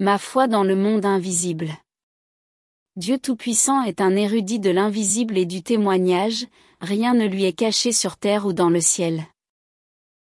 Ma foi dans le monde invisible. Dieu Tout-Puissant est un érudit de l'invisible et du témoignage, rien ne lui est caché sur terre ou dans le ciel.